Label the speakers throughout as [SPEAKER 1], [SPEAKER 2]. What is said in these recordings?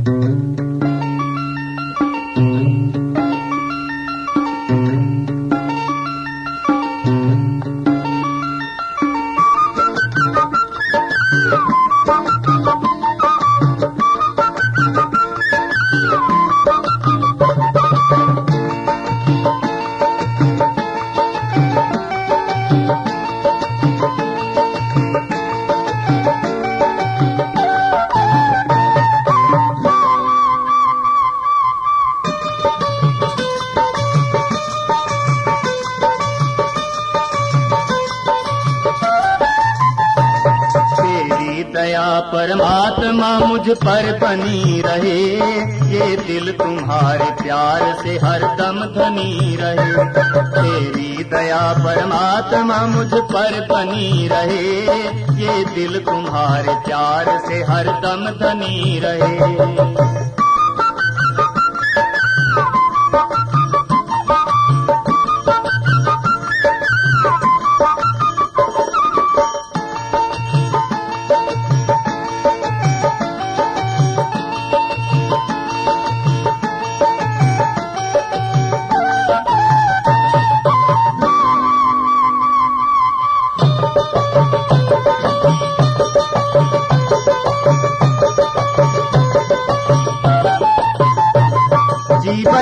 [SPEAKER 1] तेरी परमात्मा मुझ पर बनी रहे, ये दिल तुम्हारे प्यार से हर दम धनी रहे। तेरी दया परमात्मा मुझ पर बनी रहे, ये दिल तुम्हारे प्यार से हर दम धनी रहे।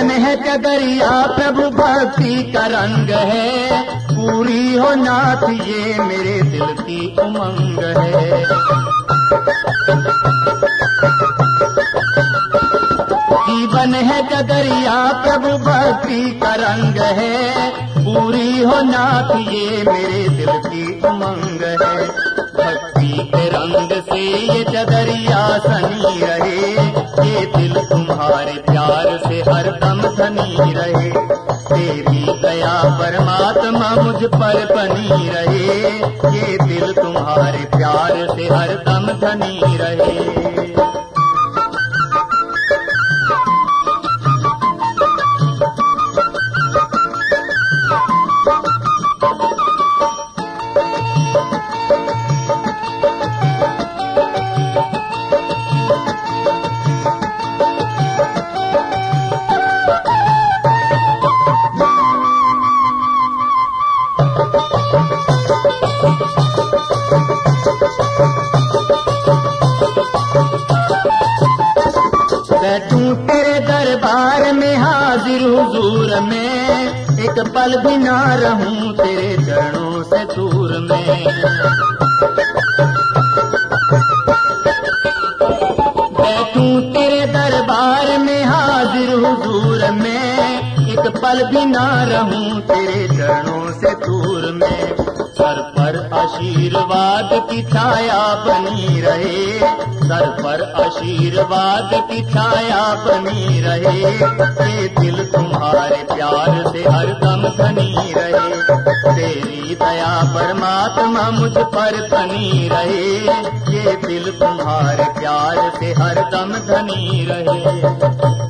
[SPEAKER 1] जीवन है कदरिया प्रभु भक्ति का रंग है? पूरी हो नाथ, ये मेरे दिल की उमंग है। जीवन है कदरिया प्रभु भक्ति का रंग है? पूरी हो नाथ, ये मेरे दिल की उमंग है। के रंग से ये चदरिया सनी रहे, ये दिल तुम्हारे प्यार से हर दम धनी रहे। तेरी दया परमात्मा मुझ पर बनी रहे, ये दिल तुम्हारे प्यार से हर दम धनी रहे। बैठूं तेरे दरबार में हाजिर हुजूर में। एक पल भी ना रहूँ तेरे चरणों से दूर में। बैठूं तेरे दरबार में हाजिर हुजूर में। एक पल भी ना रहूँ तेरे चरणों से दूर में। सर पर आशीर्वाद की छाया बनी रहे। सर पर आशीर्वाद की छाया बनी रहे। ये दिल तुम्हारे प्यार से हरदम धनी रहे। तेरी दया परमात्मा मुझ पर बनी रहे। ये दिल तुम्हारे प्यार से हरदम धनी रहे।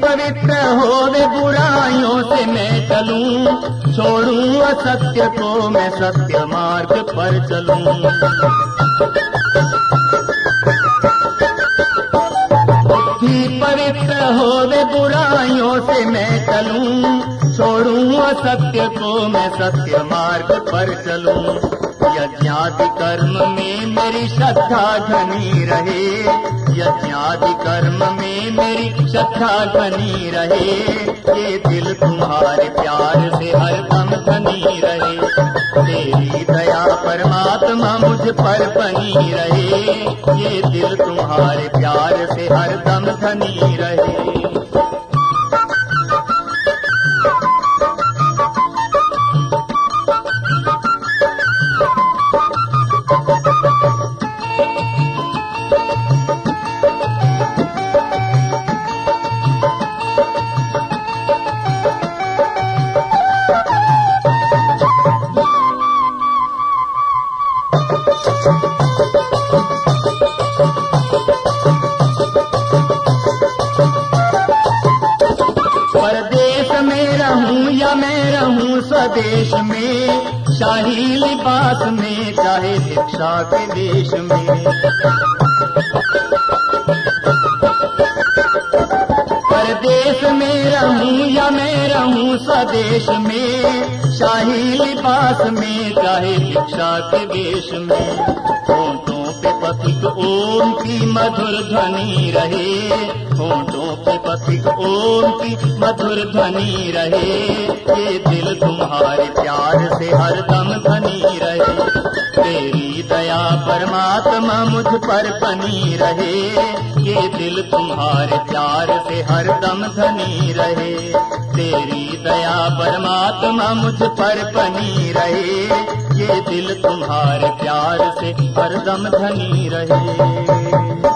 [SPEAKER 1] पवित्र होवे बुराइयों से मैं चलूँ। छोड़ूं असत्य को मैं सत्य मार्ग पर चलूँ। होवे बुराइयों से मैं चलूँ। छोड़ूं असत्य को मैं सत्य मार्ग पर चलूँ। यज्ञादि कर्म में मेरी श्रद्धा घनी रहे। यज्ञादि कर्म में मेरी श्रद्धा घनी रहे। ये दिल तुम्हारे प्यार से हरदम धनी रहे। तेरी दया परमात्मा मुझ पर बनी रहे। ये दिल तुम्हारे प्यार से हर दम धनी रहे। स्वदेश में, शाही लिबास में, चाहे भिक्षा के देश में। परदेश में रहूँ या मैं रहूँ, स्वदेश में, शाही लिबास में, चाहे भिक्षा के देश में। पथिक ओम की मधुर ध्वनि रहे। होठों पे पथिक ओम की मधुर ध्वनि रहे। ये दिल तुम्हारे प्यार से हरदम धनी रहे। तेरी दया परमात्मा मुझ पर बनी रहे। ये दिल तुम्हारे प्यार से हरदम धनी रहे। तेरी दया परमात्मा मुझ पर बनी रहे। ये दिल तुम्हारे प्यार से हरदम धनी रहे।